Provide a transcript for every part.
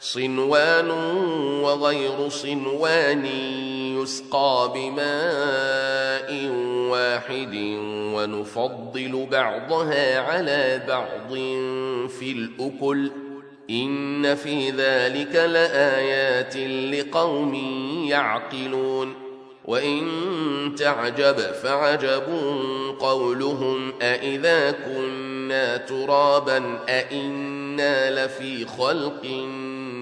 صنوان وغير صنوان يسقى بماء واحد ونفضل بعضها على بعض في الأكل. إن في ذلك لآيات لقوم يعقلون. وإن تعجب فعجب قولهم أإذا كنا ترابا أإنا لفي خلق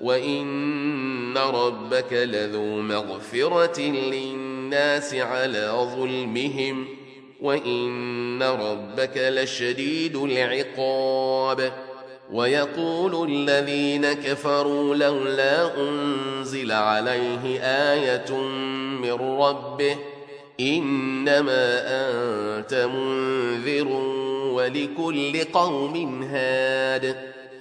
وإن ربك لذو مغفرة للناس على ظلمهم وإن ربك لشديد العقاب ويقول الذين كفروا لولا أنزل عليه آية من ربه إنما أنت منذر ولكل قوم هاد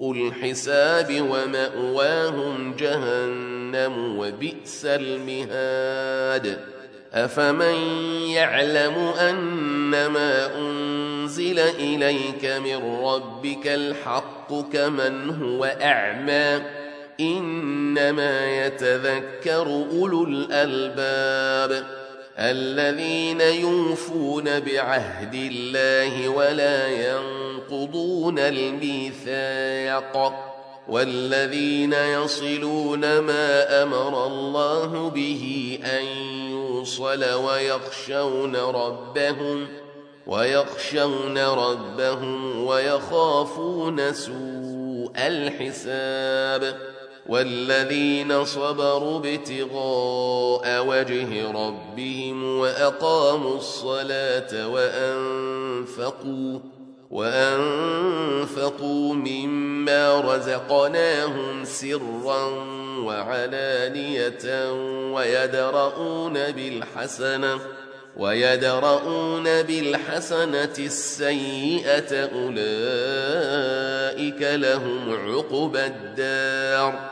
الحساب ومأواهم جهنم وبئس المهاد. أفمن يعلم أنما أنزل إليك من ربك الحق كمن هو أعمى؟ إنما يتذكر أولو الألباب الذين يوفون بعهد الله ولا ينقضون الميثاق والذين يصلون ما أمر الله به أن يوصل ويخشون ربهم ويخشون ربهم ويخافون سوء الحساب والذين صبروا ابتغاء وجه ربهم وأقاموا الصلاة وأنفقوا وأنفقوا مما رزقناهم سرا وعلانية ويدرؤون بالحسنة ويدرؤون بالحسنة السيئة أولئك لهم عقبى الدار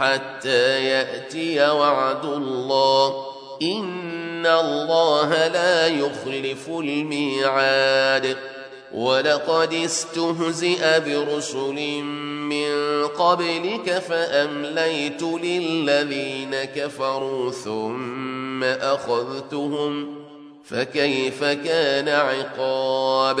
حتى يأتي وعد الله إن الله لا يخلف الميعاد ولقد استهزئ برسل من قبلك فأمليت للذين كفروا ثم أخذتهم فكيف كان عقاب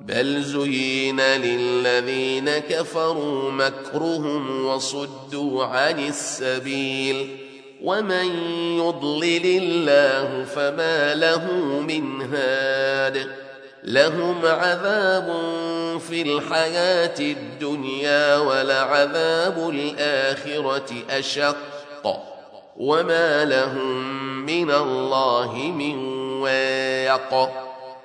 بل زين للذين كفروا مكرهم وصدوا عن السبيل ومن يضلل الله فما له من هاد لهم عذاب في الحياة الدنيا ولعذاب الآخرة أشق وما لهم من الله من واق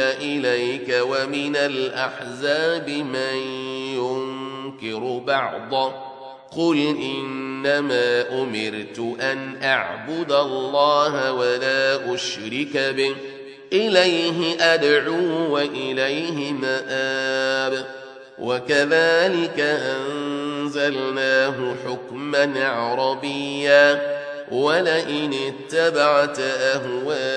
إليك ومن الأحزاب من ينكر بعضه قل إنما أمرت أن أعبد الله ولا أشرك به إليه أدعو وإليه مآب وكذلك أنزلناه حكما عربيا ولئن اتبعت أهواءهم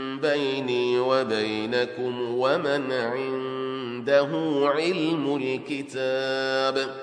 بيني وبينكم ومن عنده علم الكتاب